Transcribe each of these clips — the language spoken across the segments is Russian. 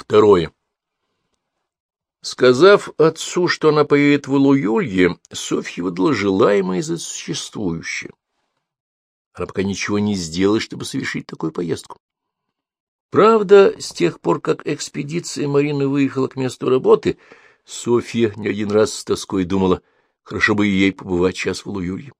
Второе. Сказав отцу, что она поедет в Илуюлье, Софья выдала желаемое за существующее. Она пока ничего не сделала, чтобы совершить такую поездку. Правда, с тех пор, как экспедиция Марины выехала к месту работы, Софья не один раз с тоской думала, хорошо бы ей побывать час в Луюлье.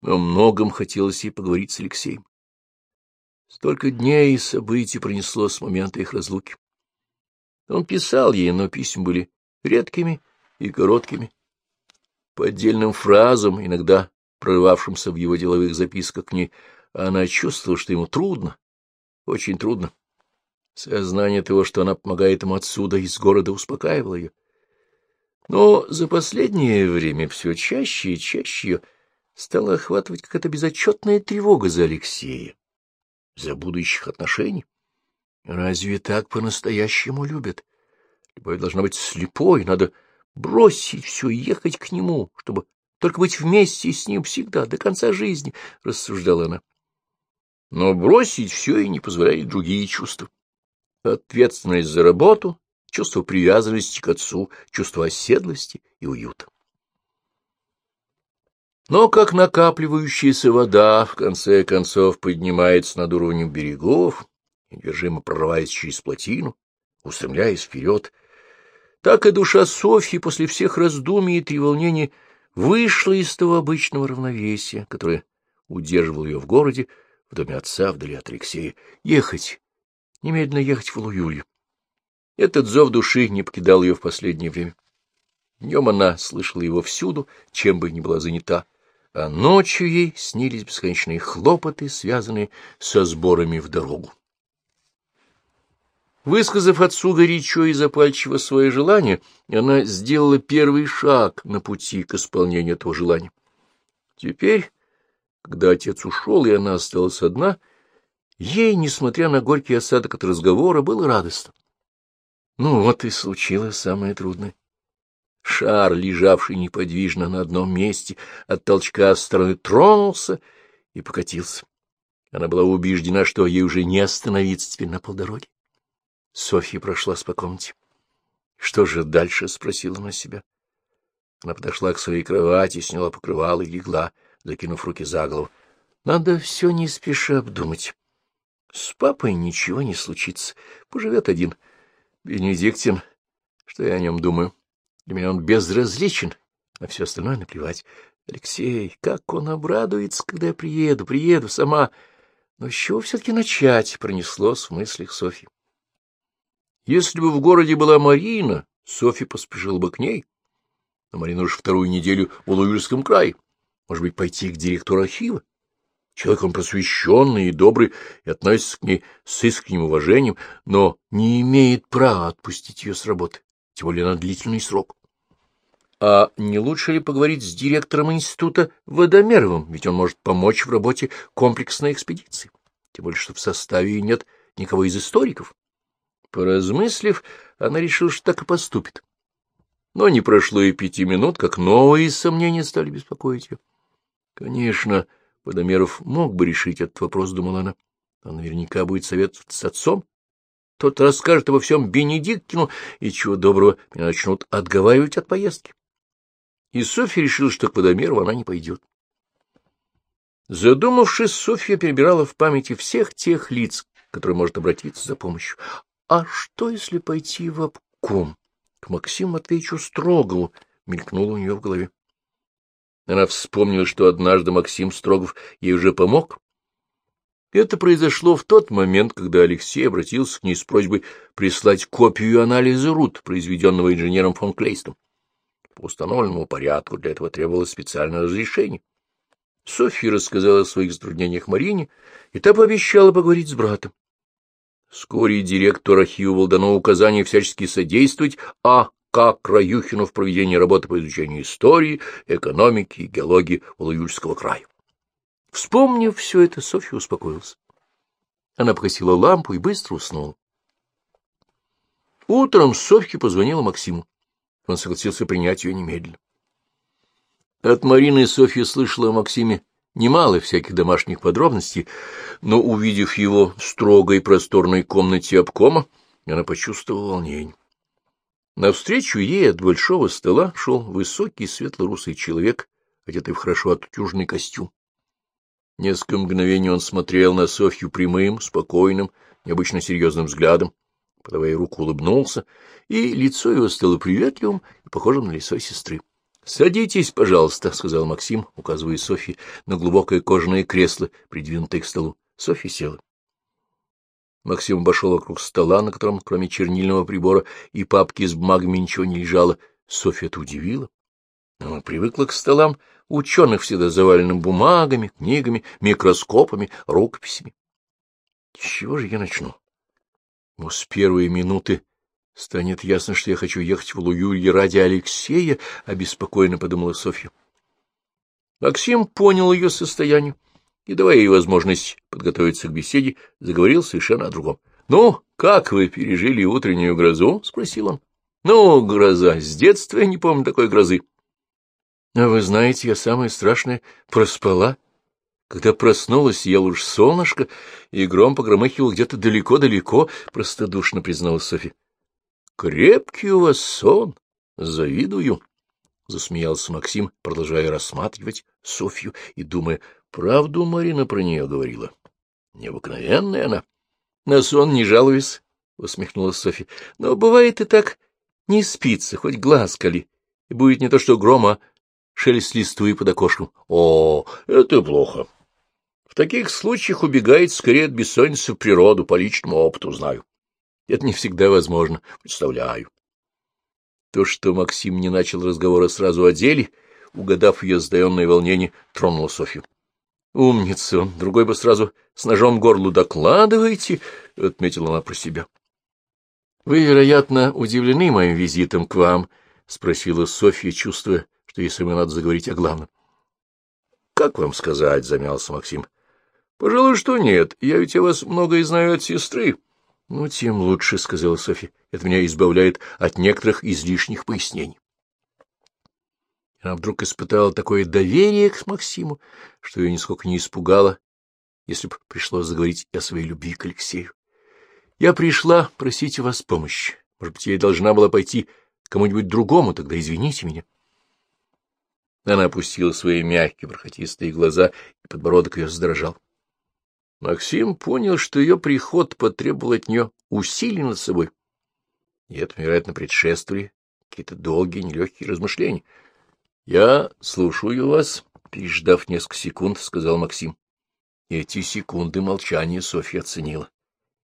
О многом хотелось ей поговорить с Алексеем. Столько дней и событий пронесло с момента их разлуки. Он писал ей, но письма были редкими и короткими. По отдельным фразам, иногда прорывавшимся в его деловых записках к ней, она чувствовала, что ему трудно, очень трудно. Сознание того, что она помогает ему отсюда, из города, успокаивало ее. Но за последнее время все чаще и чаще ее стала охватывать какая-то безотчетная тревога за Алексея, за будущих отношений. Разве так по-настоящему любят? Любовь должна быть слепой, надо бросить все и ехать к нему, чтобы только быть вместе с ним всегда, до конца жизни, — рассуждала она. Но бросить все и не позволяет другие чувства. Ответственность за работу, чувство привязанности к отцу, чувство оседлости и уюта. Но как накапливающаяся вода в конце концов поднимается над уровнем берегов, недержимо прорываясь через плотину, устремляясь вперед, так и душа Софьи после всех раздумий и треволнений вышла из того обычного равновесия, которое удерживало ее в городе, в доме отца, вдали от Алексея. Ехать, немедленно ехать в Луюлью. Этот зов души не покидал ее в последнее время. Днем она слышала его всюду, чем бы ни была занята, а ночью ей снились бесконечные хлопоты, связанные со сборами в дорогу. Высказав отцу горячо и запальчиво свое желание, она сделала первый шаг на пути к исполнению этого желания. Теперь, когда отец ушел, и она осталась одна, ей, несмотря на горький осадок от разговора, было радостно. Ну вот и случилось самое трудное. Шар, лежавший неподвижно на одном месте, от толчка с стороны тронулся и покатился. Она была убеждена, что ей уже не остановиться теперь на полдороге. Софья прошлась по комнате. — Что же дальше? — спросила она себя. Она подошла к своей кровати, сняла покрывало и легла, закинув руки за голову. Надо все не спеша обдумать. С папой ничего не случится. Поживет один. Бенедиктин, что я о нем думаю? Для меня он безразличен, а все остальное наплевать. Алексей, как он обрадуется, когда я приеду, приеду сама. Но с чего все-таки начать? Пронеслось в мыслях Софьи. Если бы в городе была Марина, Софья поспешила бы к ней. Но Марина уж вторую неделю в Улуюрском крае. Может быть, пойти к директору архива? Человек он просвещенный и добрый, и относится к ней с искренним уважением, но не имеет права отпустить ее с работы, тем более на длительный срок. А не лучше ли поговорить с директором института Водомеровым, ведь он может помочь в работе комплексной экспедиции, тем более что в составе нет никого из историков. Поразмыслив, она решила, что так и поступит. Но не прошло и пяти минут, как новые сомнения стали беспокоить ее. Конечно, Водомеров мог бы решить этот вопрос, думала она. Он наверняка будет советоваться с отцом. Тот расскажет обо всем Бенедиктину, и чего доброго меня начнут отговаривать от поездки. И Софья решила, что к Водомерову она не пойдет. Задумавшись, Софья перебирала в памяти всех тех лиц, которые может обратиться за помощью. А что, если пойти в обком? К Максиму Матвеевичу Строгову мелькнуло у нее в голове. Она вспомнила, что однажды Максим Строгов ей уже помог. Это произошло в тот момент, когда Алексей обратился к ней с просьбой прислать копию анализа РУТ, произведенного инженером фон Клейстом. По установленному порядку для этого требовалось специальное разрешение. Софья рассказала о своих затруднениях Марине, и та пообещала поговорить с братом. Вскоре директор архива был дано указание всячески содействовать А. К. Краюхину в проведении работы по изучению истории, экономики и геологии Улуюльского края. Вспомнив все это, Софья успокоилась. Она погасила лампу и быстро уснула. Утром Софья позвонила Максиму. Он согласился принять ее немедленно. От Марины Софья слышала о Максиме немало всяких домашних подробностей, но, увидев его в строгой просторной комнате обкома, она почувствовала волнение. Навстречу ей от большого стола шел высокий светло-русый человек, одетый в хорошо отутюженный костюм. Несколько мгновений он смотрел на Софью прямым, спокойным, необычно серьезным взглядом, подавая руку, улыбнулся, и лицо его стало приветливым и похожим на лицо сестры. — Садитесь, пожалуйста, — сказал Максим, указывая Софье на глубокое кожаное кресло, придвинутое к столу. Софья села. Максим обошел вокруг стола, на котором, кроме чернильного прибора и папки с бумагами, ничего не лежало. Софья это удивила. Она привыкла к столам ученых, всегда заваленным бумагами, книгами, микроскопами, рукописями. С чего же я начну? Но с первой минуты станет ясно, что я хочу ехать в Луюлье ради Алексея, — обеспокоенно подумала Софья. Максим понял ее состояние и, давая ей возможность подготовиться к беседе, заговорил совершенно о другом. — Ну, как вы пережили утреннюю грозу? — спросил он. — Ну, гроза. С детства я не помню такой грозы. — А вы знаете, я самое страшное проспала. Когда проснулась, я уж солнышко, и гром погромыхивал где-то далеко-далеко, — простодушно призналась Софья. — Крепкий у вас сон. Завидую. — засмеялся Максим, продолжая рассматривать Софью и думая, Правду Марина про нее говорила. Необыкновенная она. На сон не жалуюсь, — усмехнулась Софья. Но бывает и так не спится, хоть глаз кали. И будет не то что грома, шелест листвы под окошком. О, это плохо. В таких случаях убегает скорее от бессонницы в природу, по личному опыту знаю. Это не всегда возможно, представляю. То, что Максим не начал разговора сразу о деле, угадав ее сдаенное волнение, тронуло Софью. Умница он, другой бы сразу с ножом горлу докладывайте, — отметила она про себя. — Вы, вероятно, удивлены моим визитом к вам, — спросила Софья, чувствуя, что если мне надо заговорить о главном. — Как вам сказать, — замялся Максим. — Пожалуй, что нет. Я ведь о вас многое знаю от сестры. — Ну, тем лучше, — сказала Софья. — Это меня избавляет от некоторых излишних пояснений. Она вдруг испытала такое доверие к Максиму, что ее нисколько не испугало, если бы пришлось заговорить о своей любви к Алексею. Я пришла просить у вас помощи. Может быть, я должна была пойти кому-нибудь другому, тогда извините меня. Она опустила свои мягкие, бархатистые глаза, и подбородок ее раздражал. Максим понял, что ее приход потребовал от нее усилий над собой. И это, вероятно, предшествовали какие-то долгие, нелегкие размышления —— Я слушаю вас, — переждав несколько секунд, — сказал Максим. Эти секунды молчания Софья оценила,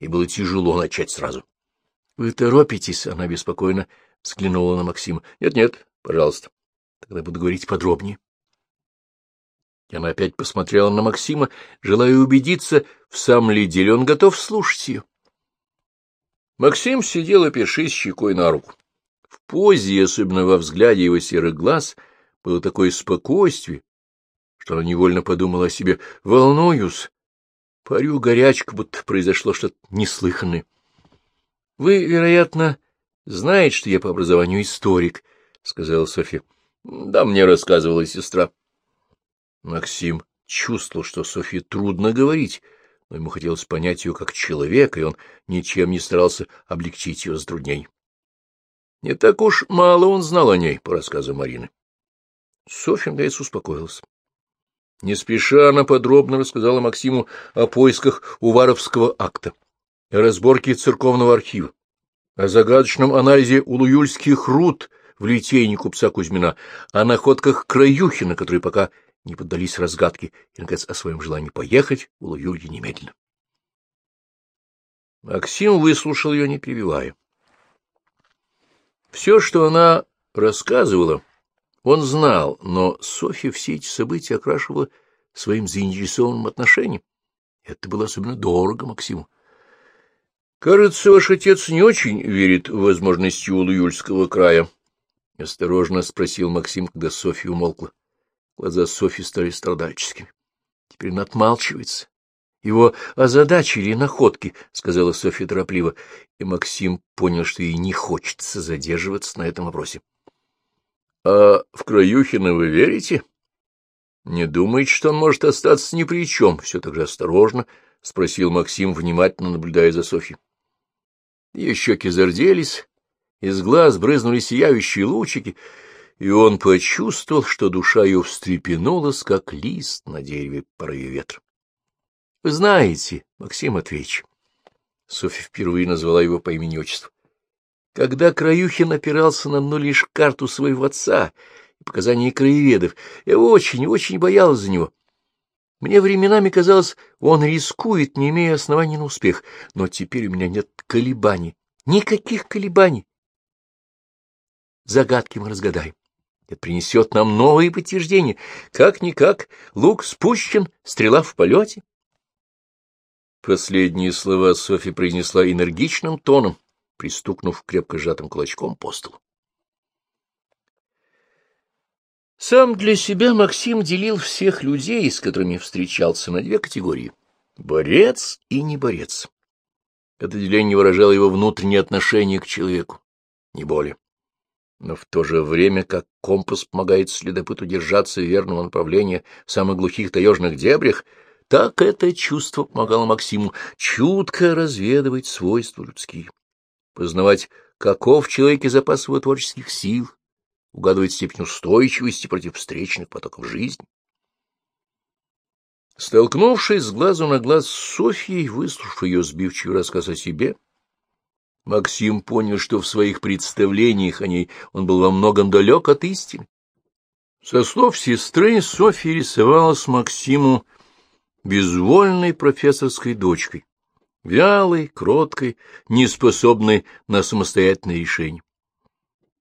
и было тяжело начать сразу. — Вы торопитесь? — она беспокойно взглянула на Максима. Нет, — Нет-нет, пожалуйста. Тогда буду говорить подробнее. Она опять посмотрела на Максима, желая убедиться, в самом ли деле он готов слушать ее. Максим сидел, опершись щекой на руку. В позе, особенно во взгляде его серых глаз — было такое спокойствие, что она невольно подумала о себе. Волнуюсь, парю горячка, будто произошло что-то неслыханное. — Вы, вероятно, знаете, что я по образованию историк, — сказала Софья. — Да, мне рассказывала сестра. Максим чувствовал, что Софье трудно говорить, но ему хотелось понять ее как человека, и он ничем не старался облегчить ее затруднений. Не так уж мало он знал о ней, по рассказу Марины. Софья, наконец, успокоилась. Не спеша она подробно рассказала Максиму о поисках Уваровского акта, о разборке церковного архива, о загадочном анализе улуюльских руд в литейне купца Кузьмина, о находках Краюхина, которые пока не поддались разгадке, и, наконец, о своем желании поехать в Улуюлье немедленно. Максим выслушал ее, не перебивая. Все, что она рассказывала, он знал, но Софья все эти события окрашивала своим заинтересованным отношением. Это было особенно дорого Максиму. — Кажется, ваш отец не очень верит в возможности Улуюльского края, — осторожно спросил Максим, когда Софья умолкла. Глаза Софьи стали страдальческими. Теперь он отмалчивается. Его озадачили находки, — сказала Софья торопливо, и Максим понял, что ей не хочется задерживаться на этом вопросе. — А в Краюхина вы верите? — Не думаете, что он может остаться ни при чем? — все так же осторожно, — спросил Максим, внимательно наблюдая за Софьей. Ее щеки зарделись, из глаз брызнули сияющие лучики, и он почувствовал, что душа ее встрепенулась, как лист на дереве порыве ветра. — Вы знаете, Максим Матвеевич, — Софья впервые назвала его по имени-отчеству, — когда Краюхин опирался на одну лишь карту своего отца и показания краеведов, я очень-очень боялась за него. Мне временами казалось, он рискует, не имея оснований на успех, но теперь у меня нет колебаний, никаких колебаний. Загадки мы разгадаем. Это принесет нам новые подтверждения. Как-никак, лук спущен, стрела в полете. Последние слова Софья произнесла энергичным тоном, пристукнув крепко сжатым кулачком по столу. Сам для себя Максим делил всех людей, с которыми встречался, на две категории — борец и не борец. Это деление выражало его внутреннее отношение к человеку, не более но в то же время как компас помогает следопыту держаться верного направления в самых глухих таежных дебрях, так это чувство помогало Максиму чутко разведывать свойства людские, познавать, каков в человеке запас его творческих сил, угадывать степень устойчивости против встречных потоков жизни. Столкнувшись с глазу на глаз с Софьей, выслушав ее сбивчивый рассказ о себе, Максим понял, что в своих представлениях о ней он был во многом далек от истины. Со слов сестры Софья рисовалась Максиму безвольной профессорской дочкой, вялой, кроткой, неспособной на самостоятельное решение.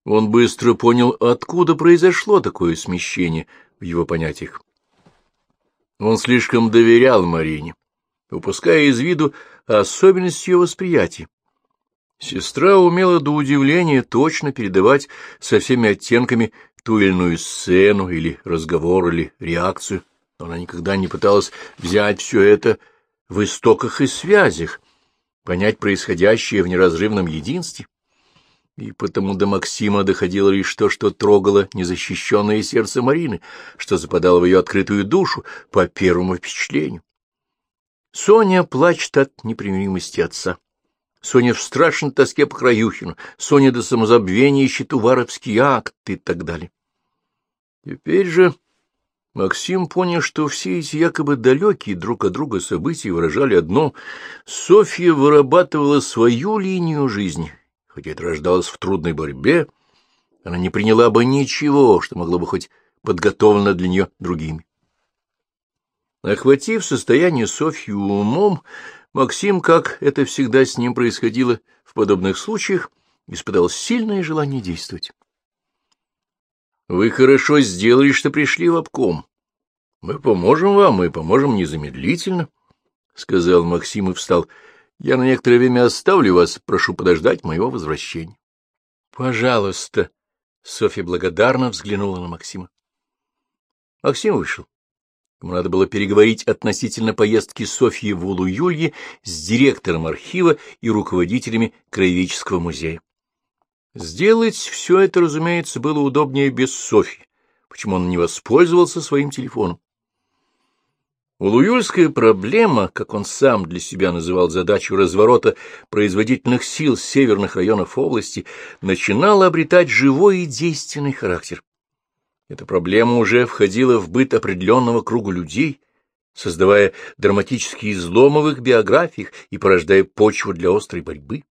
Он быстро понял, откуда произошло такое смещение в его понятиях. Он слишком доверял Марине, упуская из виду особенность ее восприятия. Сестра умела до удивления точно передавать со всеми оттенками ту или иную сцену или разговор или реакцию, но она никогда не пыталась взять все это в истоках и связях, понять происходящее в неразрывном единстве. И потому до Максима доходило лишь то, что трогало незащищенное сердце Марины, что западало в ее открытую душу по первому впечатлению. Соня плачет от непримиримости отца. Соня в страшной тоске по Краюхину, Соня до самозабвения ищет уваровский акт и так далее. Теперь же Максим понял, что все эти якобы далекие друг от друга события выражали одно — Софья вырабатывала свою линию жизни, хотя это рождалось в трудной борьбе, она не приняла бы ничего, что могло бы хоть подготовлено для нее другими. Охватив состояние Софьи умом, Максим, как это всегда с ним происходило в подобных случаях, испытал сильное желание действовать. — Вы хорошо сделали, что пришли в обком. Мы поможем вам, мы поможем незамедлительно, — сказал Максим и встал. — Я на некоторое время оставлю вас, прошу подождать моего возвращения. — Пожалуйста. Софья благодарно взглянула на Максима. Максим вышел. Ему надо было переговорить относительно поездки Софьи в Улу-Юлье с директором архива и руководителями Краеведческого музея. Сделать все это, разумеется, было удобнее без Софьи, почему он не воспользовался своим телефоном. Улуюльская проблема, как он сам для себя называл задачу разворота производительных сил северных районов области, начинала обретать живой и действенный характер. Эта проблема уже входила в быт определенного круга людей, создавая драматические изломы в их биографиях и порождая почву для острой борьбы.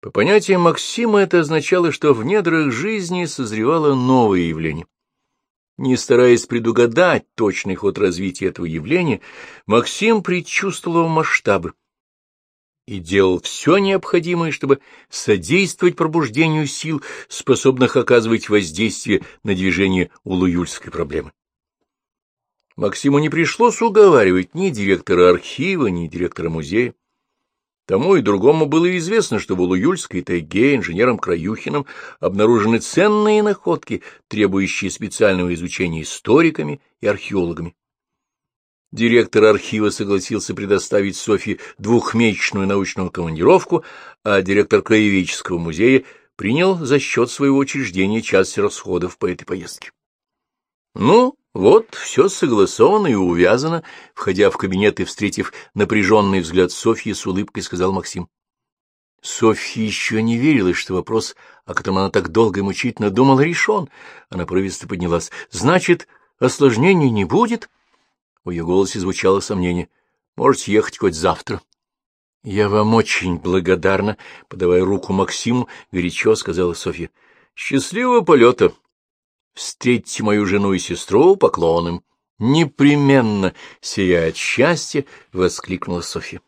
По понятиям Максима это означало, что в недрах жизни созревало новое явление. Не стараясь предугадать точный ход развития этого явления, Максим предчувствовал масштабы и делал все необходимое, чтобы содействовать пробуждению сил, способных оказывать воздействие на движение улуюльской проблемы. Максиму не пришлось уговаривать ни директора архива, ни директора музея. Тому и другому было известно, что в Улуюльской тайге инженером Краюхиным обнаружены ценные находки, требующие специального изучения историками и археологами. Директор архива согласился предоставить Софье двухмесячную научную командировку, а директор Краеведческого музея принял за счет своего учреждения часть расходов по этой поездке. Ну, вот, все согласовано и увязано, входя в кабинет и встретив напряженный взгляд Софьи, с улыбкой сказал Максим. Софья еще не верила, что вопрос, о котором она так долго и мучительно думала, решен. Она провисто поднялась. — Значит, осложнений не будет? В ее голосе звучало сомнение. — Можете ехать хоть завтра. — Я вам очень благодарна, — подавая руку Максиму, горячо сказала Софья. — Счастливого полета! Встретьте мою жену и сестру поклоном. Непременно, сияя от счастья, воскликнула Софья.